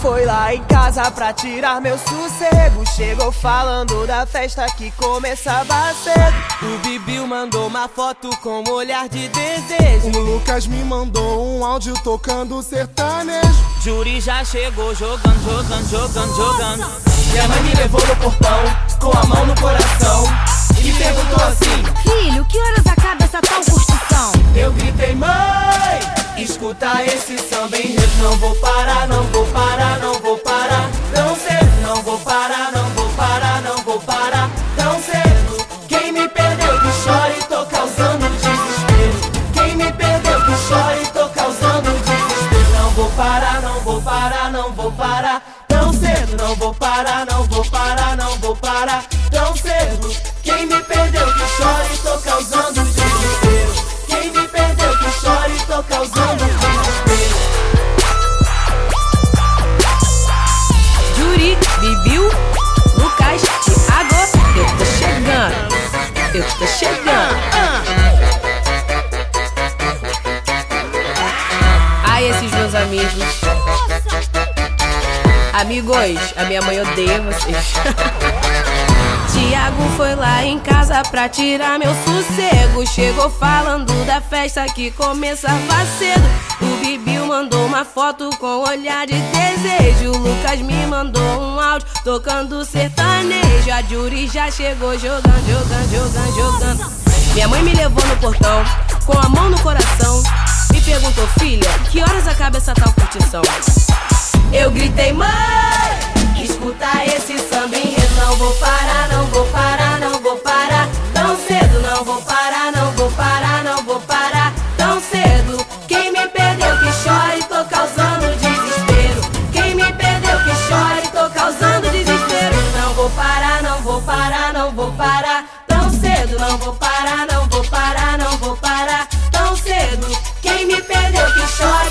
foi lá em casa pra tirar meu sossego. Chegou falando da festa que começava cedo. O Bibiu mandou uma foto com um olhar de desejo. O Lucas me mandou um áudio tocando sertanejo. Juri já chegou jogando, jogando, jogando, jogando. Minha mãe me levou no portão, com a mão no coração. Escuta esse samba em rede. Não vou parar, não vou parar, não vou parar. Tão cedo, não vou parar, não vou parar, não vou parar. Tão cedo, quem me perdeu que chore, tô causando desespero. Quem me perdeu que chore, tô causando desespero. Não vou parar, não vou parar, não vou parar. Tão cedo, não vou parar, não vou parar, não vou parar. Tão cedo, quem me perdeu que chore, tô causando Tô chegando. Ai, esses meus amigos. Amigos, a minha mãe odeia vocês. Tiago foi lá em casa pra tirar meu sossego. Chegou falando da festa que começava cedo. Uma foto com olhar de desejo. Lucas me mandou um áudio tocando sertanejo. A Juri já chegou jogando, jogando, jogando, jogando. Minha mãe me levou no portão com a mão no coração. Me perguntou, filha, que horas acaba essa tal curtição? Eu gritei, mãe, escuta esse samba enredo. Não vou parar, não vou parar. Tão cedo, não vou parar, não vou parar, não vou parar. Tão cedo, quem me perdeu que chore,